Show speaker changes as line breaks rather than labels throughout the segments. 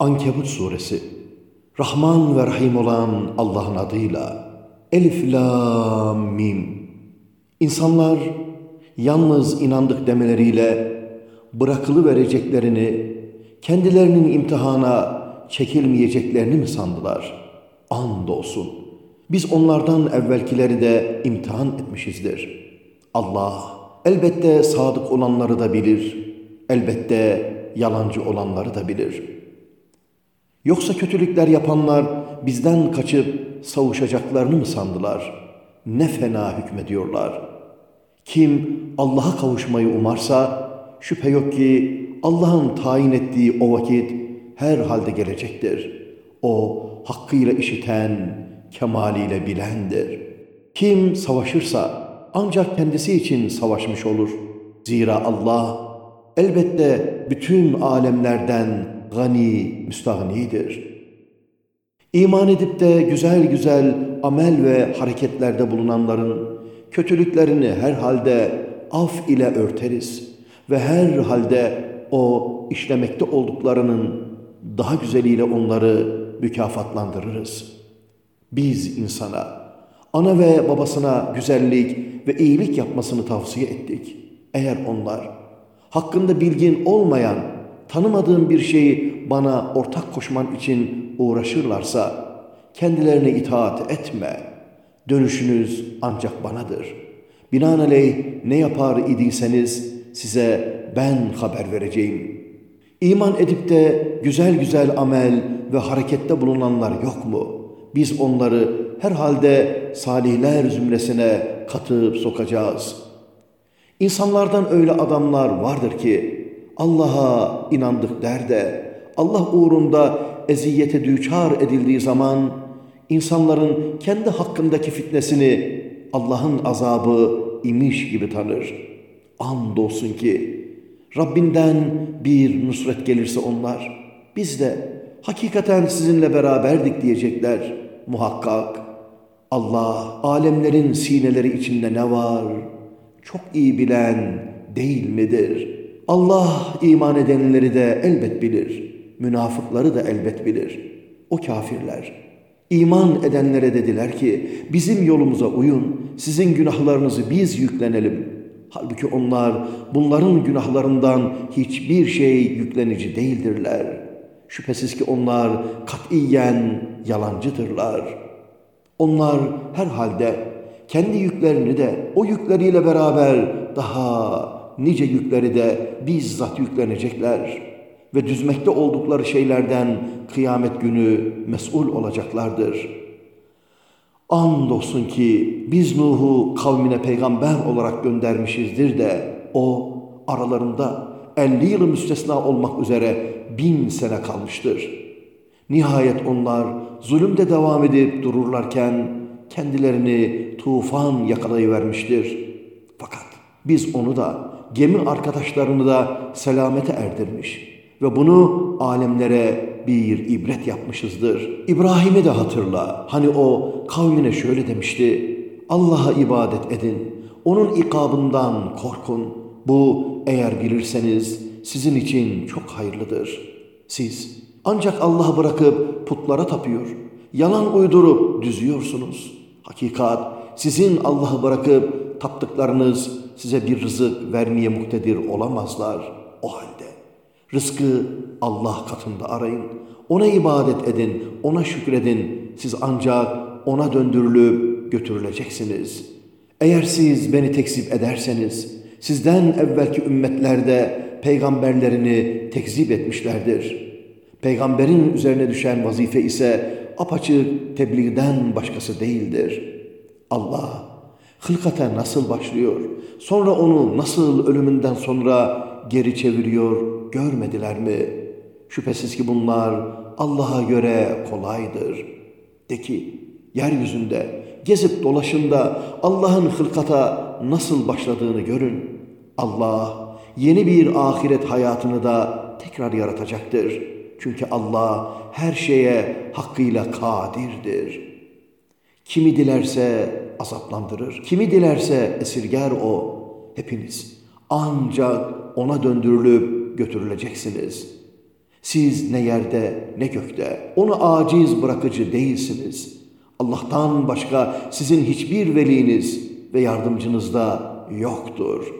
Ankebut suresi Rahman ve Rahim olan Allah'ın adıyla Elif Lam Mim İnsanlar yalnız inandık demeleriyle bırakılı vereceklerini, kendilerinin imtihana çekilmeyeceklerini mi sandılar? Andolsun. Biz onlardan evvelkileri de imtihan etmişizdir. Allah elbette sadık olanları da bilir, elbette yalancı olanları da bilir.'' Yoksa kötülükler yapanlar bizden kaçıp savuşacaklarını mı sandılar? Ne fena hükmediyorlar. Kim Allah'a kavuşmayı umarsa şüphe yok ki Allah'ın tayin ettiği o vakit her halde gelecektir. O hakkıyla işiten, kemaliyle bilendir. Kim savaşırsa ancak kendisi için savaşmış olur. Zira Allah elbette bütün alemlerden gani, müstahnidir. İman edip de güzel güzel amel ve hareketlerde bulunanların kötülüklerini her halde af ile örteriz ve her halde o işlemekte olduklarının daha güzeliyle onları mükafatlandırırız. Biz insana, ana ve babasına güzellik ve iyilik yapmasını tavsiye ettik. Eğer onlar hakkında bilgin olmayan tanımadığım bir şeyi bana ortak koşman için uğraşırlarsa kendilerine itaat etme. Dönüşünüz ancak banadır. Binaenaleyh ne yapar idiyseniz size ben haber vereceğim. İman edip de güzel güzel amel ve harekette bulunanlar yok mu? Biz onları herhalde salihler zümresine katıp sokacağız. İnsanlardan öyle adamlar vardır ki Allah'a inandık der de Allah uğrunda eziyete düçar edildiği zaman insanların kendi hakkındaki fitnesini Allah'ın azabı imiş gibi tanır. Andolsun ki Rabbinden bir nusret gelirse onlar biz de hakikaten sizinle beraberdik diyecekler muhakkak. Allah alemlerin sineleri içinde ne var çok iyi bilen değil midir?'' Allah iman edenleri de elbet bilir. Münafıkları da elbet bilir. O kafirler iman edenlere dediler ki bizim yolumuza uyun, sizin günahlarınızı biz yüklenelim. Halbuki onlar bunların günahlarından hiçbir şey yüklenici değildirler. Şüphesiz ki onlar katiyen yalancıdırlar. Onlar herhalde kendi yüklerini de o yükleriyle beraber daha nice yükleri de bizzat yüklenecekler ve düzmekte oldukları şeylerden kıyamet günü mesul olacaklardır. Andolsun ki biz Nuh'u kavmine peygamber olarak göndermişizdir de o aralarında elli yılı müstesna olmak üzere bin sene kalmıştır. Nihayet onlar zulümde devam edip dururlarken kendilerini tufan yakalayıvermiştir. Fakat biz onu da gemi arkadaşlarını da selamete erdirmiş ve bunu alemlere bir ibret yapmışızdır. İbrahim'i de hatırla. Hani o kavmine şöyle demişti. Allah'a ibadet edin. Onun ikabından korkun. Bu eğer bilirseniz sizin için çok hayırlıdır. Siz ancak Allah'ı bırakıp putlara tapıyor. Yalan uydurup düzüyorsunuz. Hakikat sizin Allah'ı bırakıp taptıklarınız size bir rızık vermeye muktedir olamazlar. O halde rızkı Allah katında arayın. Ona ibadet edin, ona şükredin. Siz ancak ona döndürülüp götürüleceksiniz. Eğer siz beni tekzip ederseniz, sizden evvelki ümmetlerde peygamberlerini tekzip etmişlerdir. Peygamberin üzerine düşen vazife ise apaçık tebliğden başkası değildir. Allah hılkata nasıl başlıyor, sonra onu nasıl ölümünden sonra geri çeviriyor görmediler mi? Şüphesiz ki bunlar Allah'a göre kolaydır. De ki, yeryüzünde gezip dolaşında Allah'ın hılkata nasıl başladığını görün. Allah yeni bir ahiret hayatını da tekrar yaratacaktır. Çünkü Allah her şeye hakkıyla kadirdir. Kimi dilerse azaplandırır. Kimi dilerse esirger o. Hepiniz ancak ona döndürülüp götürüleceksiniz. Siz ne yerde ne gökte onu aciz bırakıcı değilsiniz. Allah'tan başka sizin hiçbir veliniz ve yardımcınız da yoktur.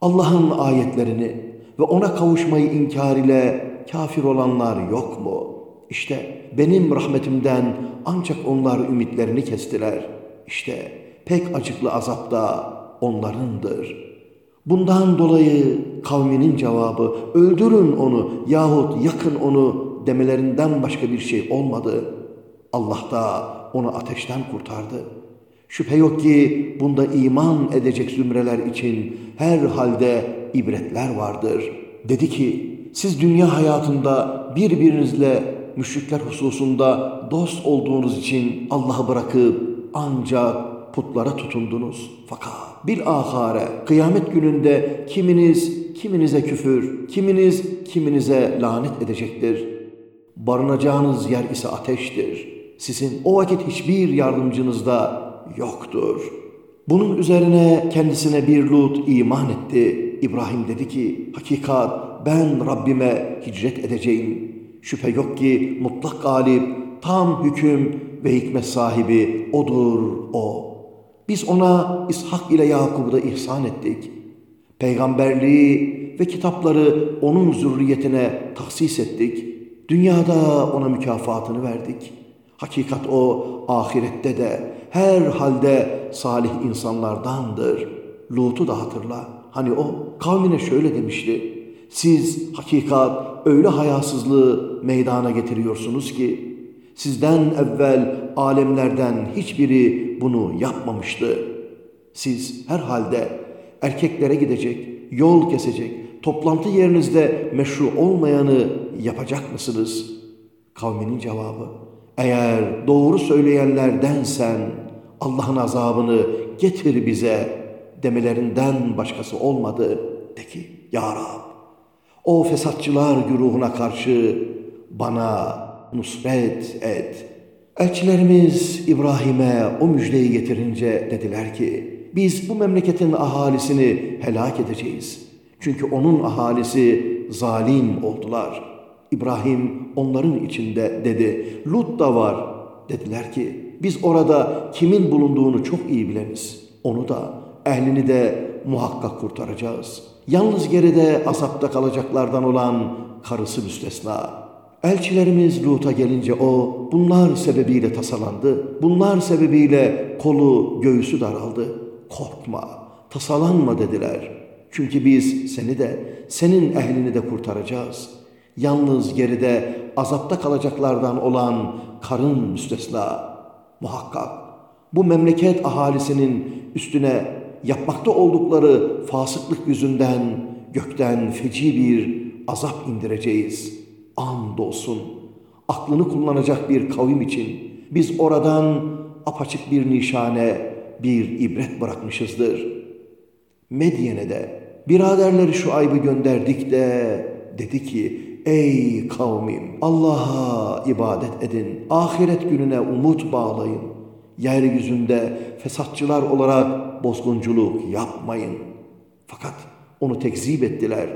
Allah'ın ayetlerini ve ona kavuşmayı inkar ile kafir olanlar yok mu? İşte benim rahmetimden ancak onlar ümitlerini kestiler. İşte pek acıklı azap da onlarındır. Bundan dolayı kavminin cevabı öldürün onu yahut yakın onu demelerinden başka bir şey olmadı. Allah da onu ateşten kurtardı. Şüphe yok ki bunda iman edecek zümreler için her halde ibretler vardır. Dedi ki siz dünya hayatında birbirinizle müşrikler hususunda dost olduğunuz için Allah'ı bırakıp ancak putlara tutundunuz. Fakat bir ahare kıyamet gününde kiminiz kiminize küfür, kiminiz kiminize lanet edecektir. Barınacağınız yer ise ateştir. Sizin o vakit hiçbir yardımcınız da yoktur. Bunun üzerine kendisine bir Lut iman etti. İbrahim dedi ki, hakikat ben Rabbime hicret edeceğim. Şüphe yok ki mutlak galip, tam hüküm ve hikmet sahibi odur o. Biz ona İshak ile Yakub'u da ihsan ettik. Peygamberliği ve kitapları onun zürriyetine tahsis ettik. Dünyada ona mükafatını verdik. Hakikat o ahirette de her halde salih insanlardandır. Lut'u da hatırla. Hani o kavmine şöyle demişti. Siz hakikat öyle hayasızlığı meydana getiriyorsunuz ki sizden evvel alemlerden hiçbiri bunu yapmamıştı. Siz herhalde erkeklere gidecek, yol kesecek, toplantı yerinizde meşru olmayanı yapacak mısınız? Kavminin cevabı, eğer doğru söyleyenlerdensen Allah'ın azabını getir bize demelerinden başkası olmadı. De ki, Ya Rab, o fesatçılar güruhuna karşı bana nusret et. Elçilerimiz İbrahim'e o müjdeyi getirince dediler ki, biz bu memleketin ahalisini helak edeceğiz. Çünkü onun ahalisi zalim oldular. İbrahim onların içinde dedi, Lut da var. Dediler ki, biz orada kimin bulunduğunu çok iyi bileniz. Onu da, ehlini de muhakkak kurtaracağız. Yalnız geride asapta kalacaklardan olan karısı müstesna. Elçilerimiz Lut'a gelince o bunlar sebebiyle tasalandı. Bunlar sebebiyle kolu göğsü daraldı. Korkma, tasalanma dediler. Çünkü biz seni de senin ehlini de kurtaracağız. Yalnız geride azapta kalacaklardan olan karın müstesna. Muhakkak bu memleket ahalisinin üstüne yapmakta oldukları fasıklık yüzünden gökten feci bir azap indireceğiz. Andolsun aklını kullanacak bir kavim için biz oradan apaçık bir nişane, bir ibret bırakmışızdır. Medyen'e de biraderleri şu aybı gönderdik de dedi ki ey kavmim Allah'a ibadet edin, ahiret gününe umut bağlayın. Yeryüzünde fesatçılar olarak bozgunculuk yapmayın. Fakat onu tekzip ettiler.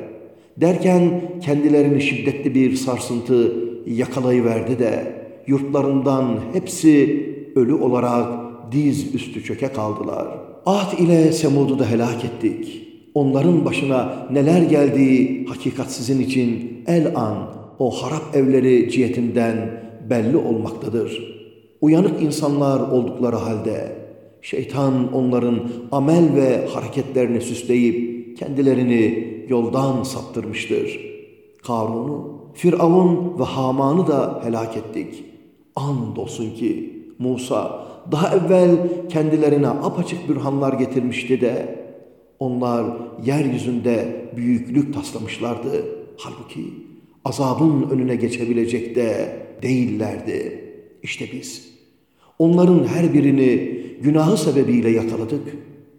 Derken kendilerini şiddetli bir sarsıntı yakalayıverdi de yurtlarından hepsi ölü olarak diz üstü çöke kaldılar. Ad ile Semud'u da helak ettik. Onların başına neler geldiği hakikat sizin için el an o harap evleri cihetinden belli olmaktadır. Uyanık insanlar oldukları halde şeytan onların amel ve hareketlerini süsleyip kendilerini yoldan saptırmıştır. Karun'u, Firavun ve Haman'ı da helak ettik. Andolsun ki Musa daha evvel kendilerine apaçık bürhanlar getirmişti de onlar yeryüzünde büyüklük taslamışlardı. Halbuki azabın önüne geçebilecek de değillerdi. İşte biz onların her birini günahı sebebiyle yakaladık.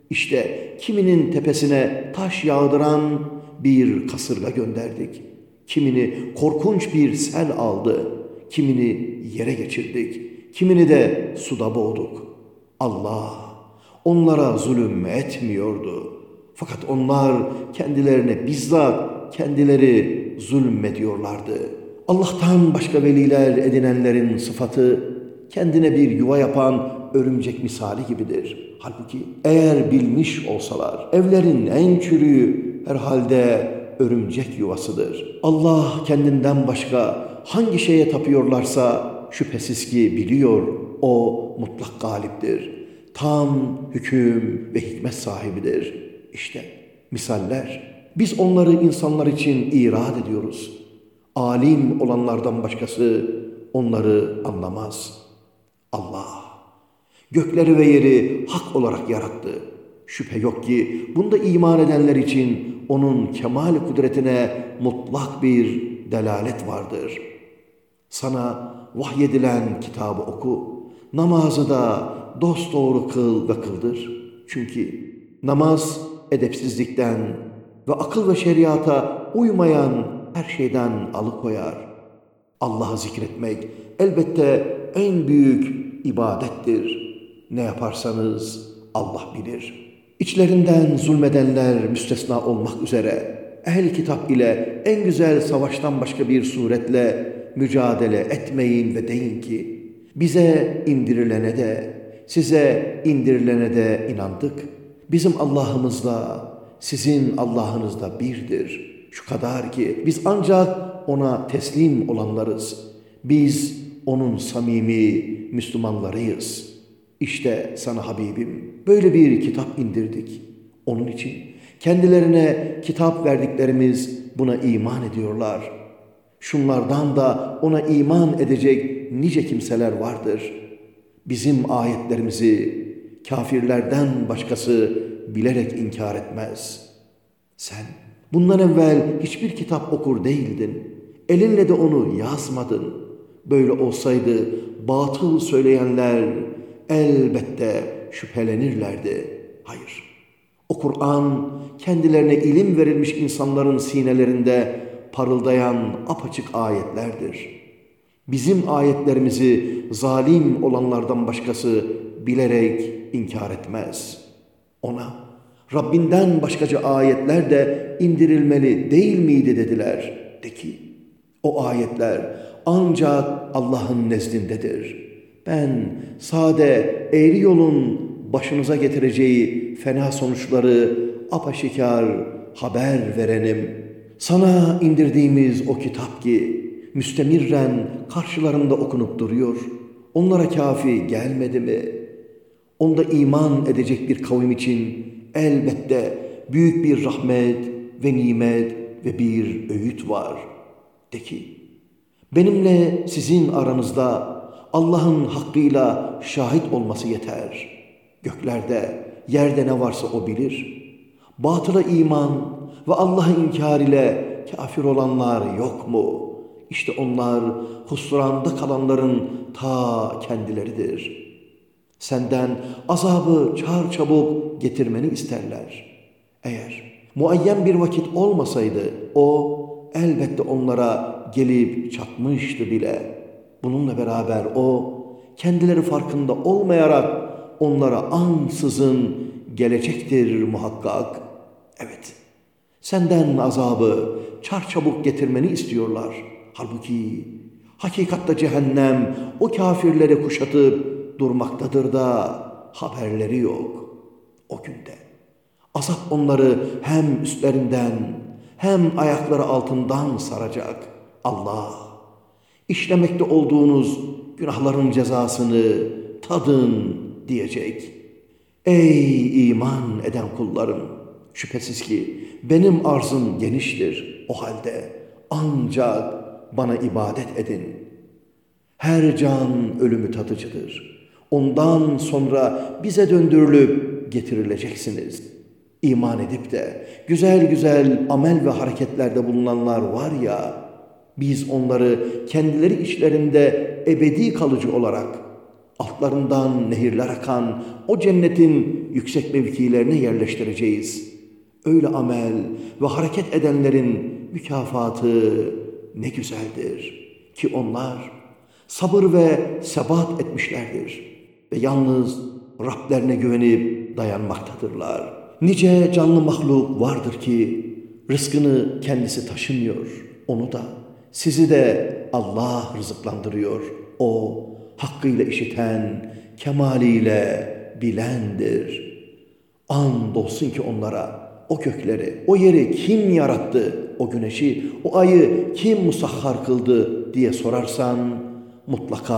İşte kiminin tepesine taş yağdıran bir kasırga gönderdik. Kimini korkunç bir sel aldı. Kimini yere geçirdik. Kimini de suda boğduk. Allah onlara zulüm etmiyordu. Fakat onlar kendilerine bizzat kendileri zulmediyorlardı. Allah'tan başka veliler edinenlerin sıfatı kendine bir yuva yapan örümcek misali gibidir. Halbuki eğer bilmiş olsalar evlerin en çürüğü herhalde örümcek yuvasıdır. Allah kendinden başka hangi şeye tapıyorlarsa şüphesiz ki biliyor o mutlak galiptir. Tam hüküm ve hikmet sahibidir. İşte misaller. Biz onları insanlar için irad ediyoruz. Alim olanlardan başkası onları anlamaz. Allah gökleri ve yeri hak olarak yarattı. Şüphe yok ki bunda iman edenler için onun kemal kudretine mutlak bir delalet vardır. Sana vahyedilen kitabı oku, namazı da dosdoğru kıl ve kıldır. Çünkü namaz edepsizlikten ve akıl ve şeriata uymayan her şeyden alıkoyar. Allah'ı zikretmek elbette en büyük ibadettir. Ne yaparsanız Allah bilir. İçlerinden zulmedenler müstesna olmak üzere ehl kitap ile en güzel savaştan başka bir suretle mücadele etmeyin ve deyin ki bize indirilene de size indirilene de inandık. Bizim Allah'ımızla sizin Allah'ınız da birdir. Şu kadar ki biz ancak ona teslim olanlarız. Biz onun samimi Müslümanlarıyız. İşte sana Habibim böyle bir kitap indirdik. Onun için kendilerine kitap verdiklerimiz buna iman ediyorlar. Şunlardan da ona iman edecek nice kimseler vardır. Bizim ayetlerimizi kafirlerden başkası bilerek inkar etmez. Sen bundan evvel hiçbir kitap okur değildin. Elinle de onu yazmadın. Böyle olsaydı batıl söyleyenler elbette şüphelenirlerdi. Hayır. O Kur'an kendilerine ilim verilmiş insanların sinelerinde parıldayan apaçık ayetlerdir. Bizim ayetlerimizi zalim olanlardan başkası bilerek inkar etmez. Ona Rabbinden başkaca ayetler de indirilmeli değil miydi dediler. De ki o ayetler ancak Allah'ın nezdindedir. Ben sade eğri yolun başınıza getireceği fena sonuçları apaşikar haber verenim. Sana indirdiğimiz o kitap ki müstemirren karşılarında okunup duruyor. Onlara kafi gelmedi mi? Onda iman edecek bir kavim için elbette büyük bir rahmet ve nimet ve bir öğüt var. De ki, benimle sizin aranızda Allah'ın hakkıyla şahit olması yeter. Göklerde, yerde ne varsa o bilir. Batıla iman ve Allah'ı inkar ile kafir olanlar yok mu? İşte onlar husranda kalanların ta kendileridir. Senden azabı çağır çabuk getirmeni isterler. Eğer muayyen bir vakit olmasaydı o elbette onlara gelip çatmıştı bile. Bununla beraber o kendileri farkında olmayarak onlara ansızın gelecektir muhakkak. Evet, senden azabı çarçabuk getirmeni istiyorlar. Halbuki hakikatte cehennem o kafirleri kuşatıp durmaktadır da haberleri yok. O günde azap onları hem üstlerinden hem ayakları altından saracak. Allah işlemekte olduğunuz günahların cezasını tadın diyecek. Ey iman eden kullarım! Şüphesiz ki benim arzım geniştir. O halde ancak bana ibadet edin. Her can ölümü tadıcıdır. Ondan sonra bize döndürülüp getirileceksiniz. İman edip de güzel güzel amel ve hareketlerde bulunanlar var ya, biz onları kendileri içlerinde ebedi kalıcı olarak altlarından nehirler akan o cennetin yüksek mevkilerine yerleştireceğiz. Öyle amel ve hareket edenlerin mükafatı ne güzeldir ki onlar sabır ve sebat etmişlerdir ve yalnız Rablerine güvenip dayanmaktadırlar. Nice canlı mahluk vardır ki rızkını kendisi taşımıyor. onu da sizi de Allah rızıklandırıyor. O hakkıyla işiten, kemaliyle bilendir. Andolsun ki onlara o gökleri, o yeri kim yarattı, o güneşi, o ayı kim musahhar kıldı diye sorarsan mutlaka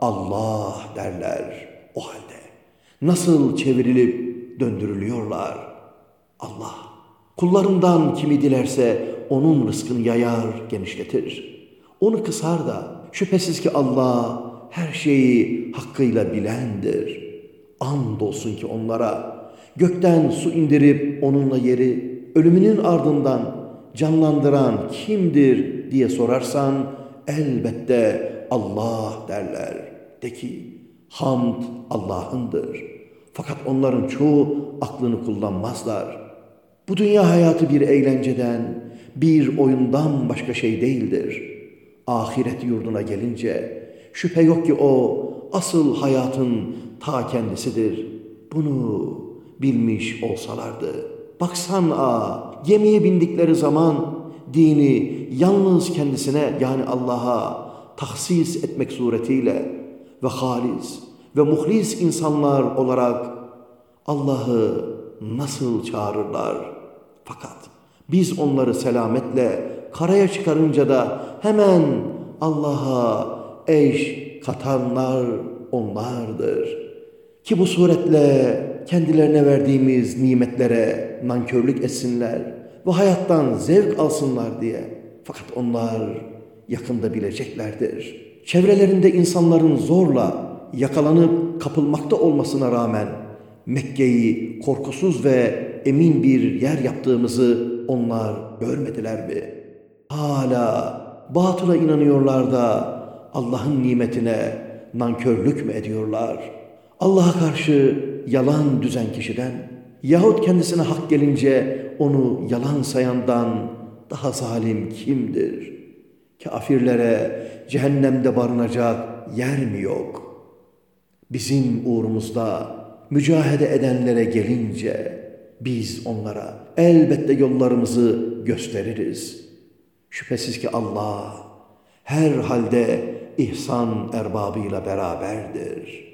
Allah derler o halde. Nasıl çevrilip döndürülüyorlar? Allah kullarından kimi dilerse onun rızkını yayar, genişletir. Onu kısar da şüphesiz ki Allah her şeyi hakkıyla bilendir. Andolsun ki onlara gökten su indirip onunla yeri ölümünün ardından canlandıran kimdir diye sorarsan elbette Allah derler. De ki hamd Allah'ındır. Fakat onların çoğu aklını kullanmazlar. Bu dünya hayatı bir eğlenceden, bir oyundan başka şey değildir. Ahiret yurduna gelince şüphe yok ki o asıl hayatın ta kendisidir. Bunu bilmiş olsalardı. Baksan a gemiye bindikleri zaman dini yalnız kendisine yani Allah'a tahsis etmek suretiyle ve halis ve muhlis insanlar olarak Allah'ı nasıl çağırırlar? Fakat biz onları selametle karaya çıkarınca da hemen Allah'a eş katanlar onlardır. Ki bu suretle kendilerine verdiğimiz nimetlere nankörlük etsinler ve hayattan zevk alsınlar diye. Fakat onlar yakında bileceklerdir. Çevrelerinde insanların zorla yakalanıp kapılmakta olmasına rağmen Mekke'yi korkusuz ve emin bir yer yaptığımızı onlar görmediler mi? Hala batıla inanıyorlar da Allah'ın nimetine nankörlük mü ediyorlar? Allah'a karşı yalan düzen kişiden yahut kendisine hak gelince onu yalan sayandan daha zalim kimdir? Kafirlere cehennemde barınacak yer mi yok? Bizim uğrumuzda mücahede edenlere gelince biz onlara elbette yollarımızı gösteririz. Şüphesiz ki Allah her halde ihsan erbabıyla beraberdir.''